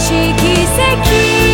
し奇跡